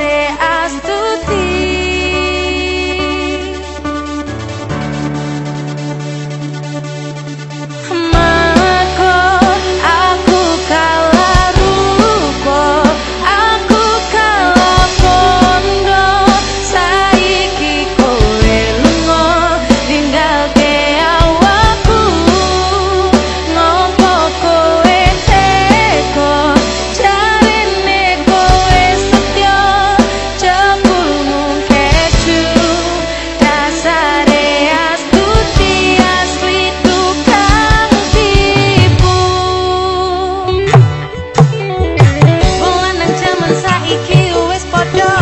are a 맞아